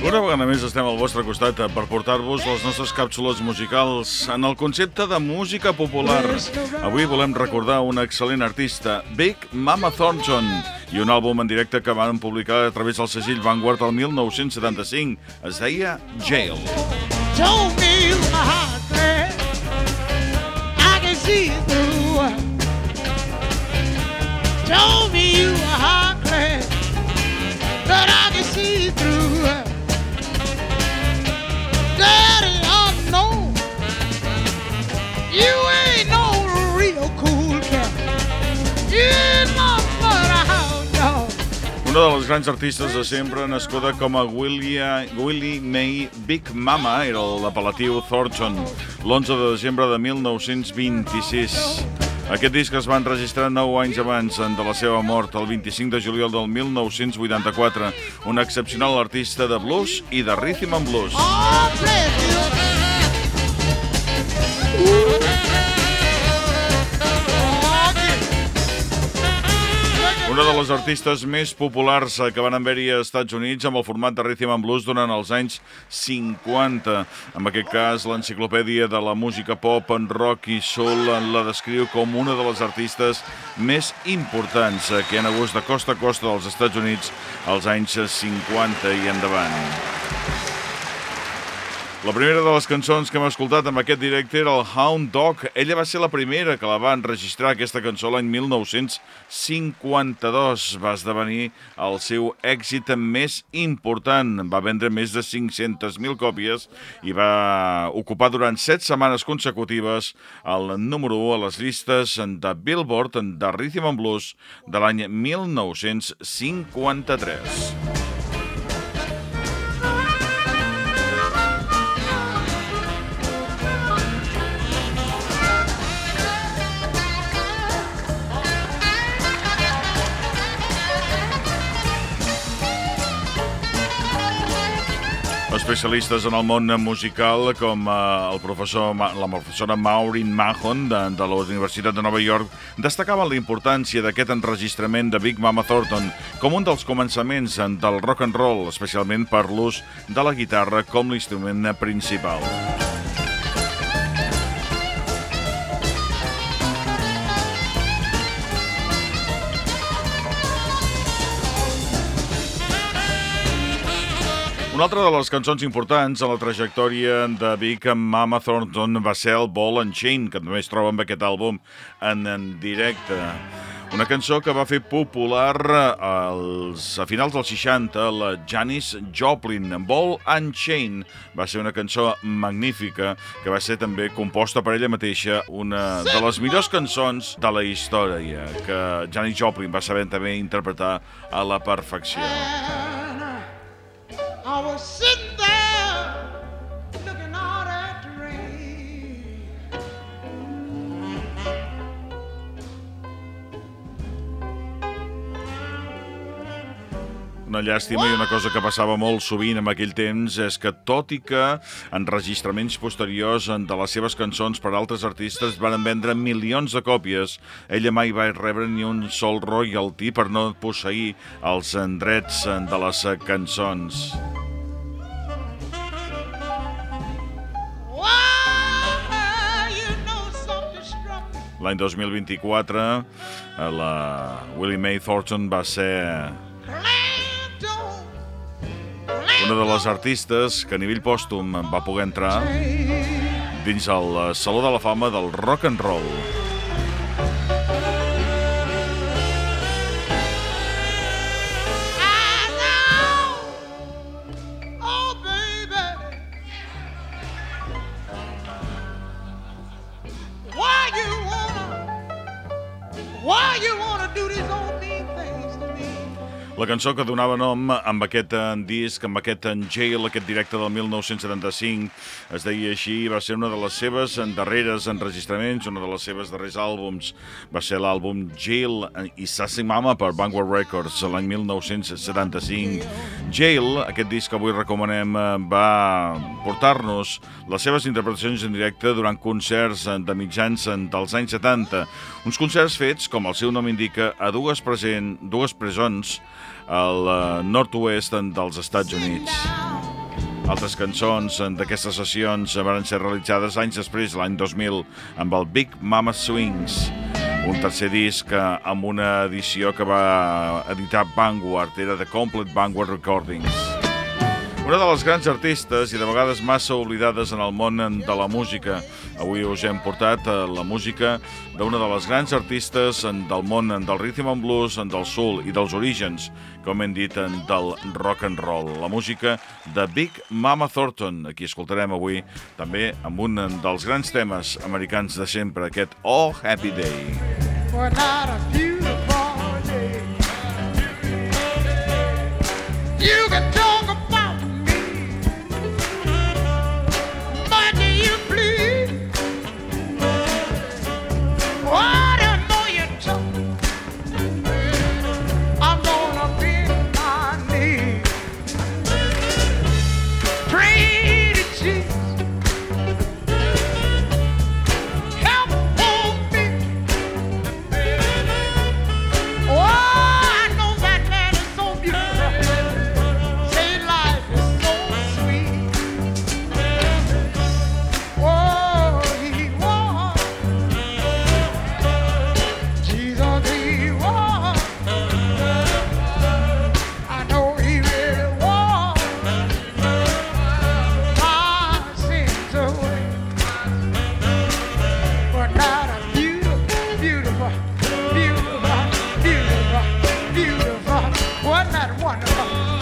Una vegada més estem al vostre costat per portar-vos les nostres càpsules musicals en el concepte de música popular. Avui volem recordar un excel·lent artista, Big Mama Thornton, i un àlbum en directe que van publicar a través del segell Vanguard el 1975. Es deia Jail. Told me my heart I can see through Told Una de les grans artistes de sempre, nascuda com a Willie, Willie May Big Mama, era l'apel·latiu Thornton, l'11 de desembre de 1926. Aquest disc es va enregistrar 9 anys abans de la seva mort, el 25 de juliol del 1984. Un excepcional artista de blues i de rhythm and blues. Oh, les artistes més populars que van haver-hi als Estats Units amb el format de Rhythm and Blues durant els anys 50. En aquest cas, l'enciclopèdia de la música pop, en rock i soul la descriu com una de les artistes més importants que han hagut de costa a costa dels Estats Units als anys 50 i endavant. La primera de les cançons que hem escoltat amb aquest directe era el Hound Dog. Ella va ser la primera que la va enregistrar, aquesta cançó, l'any 1952. Va esdevenir el seu èxit més important. Va vendre més de 500.000 còpies i va ocupar durant 7 setmanes consecutives el número 1 a les llistes de Billboard de Rhythm and Blues de l'any 1953. Especialistes en el món musical com eh, el professor, la professora Maureen Mahon de, de la Universitat de Nova York destacaven la importància d'aquest enregistrament de Big Mama Thornton com un dels començaments del rock and roll, especialment per l'ús de la guitarra com l'instrument principal. Una altra de les cançons importants a la trajectòria de Big Mama Thornton va ser el Ball and Chain, que també es troba amb aquest àlbum en, en directe. Una cançó que va fer popular als, a finals dels 60 la Janis Joplin. Ball and Chain va ser una cançó magnífica que va ser també composta per ella mateixa, una de les millors cançons de la història que Janis Joplin va saber també interpretar a la perfecció. Was sitting there looking out at the rain. Una llàstima i una cosa que passava molt sovint en aquell temps és que, tot i que enregistraments posteriors de les seves cançons per altres artistes van vendre milions de còpies, ella mai va rebre ni un sol royalty per no posseir els drets de les cançons. L'any 2024, eh, la Willie Mae Thornton va ser una de les artistes que a nivell pòstum va poder entrar dins el Saló de la Fama del Rock and Roll. La cançó que donava nom amb aquest eh, disc, amb aquest en Jail, aquest directe del 1975, es deia així, va ser una de les seves darreres enregistraments, una de les seves darrers àlbums. Va ser l'àlbum Jail i Sassy Mama per Vanguard Records l'any 1975. Jail, aquest disc que avui recomanem, eh, va portar-nos les seves interpretacions en directe durant concerts de mitjans dels anys 70. Uns concerts fets, com el seu nom indica, a dues, present, dues presons al eh, nord-oest dels Estats Units. Altres cançons d'aquestes sessions van ser realitzades anys després, l'any 2000, amb el Big Mama Swings, un tercer disc amb una edició que va editar Vanguard, era The Complete Vanguard Recordings. Una de les grans artistes i de vegades massa oblidades en el món de la música. Avui us hem portat eh, la música d'una de les grans artistes del món del rhythm and blues, del soul i dels orígens, com hem dit, del rock and roll. La música de Big Mama Thornton. Aquí escoltarem avui també amb un dels grans temes americans de sempre, aquest Oh Happy Day. A beautiful day You can talk 晚上。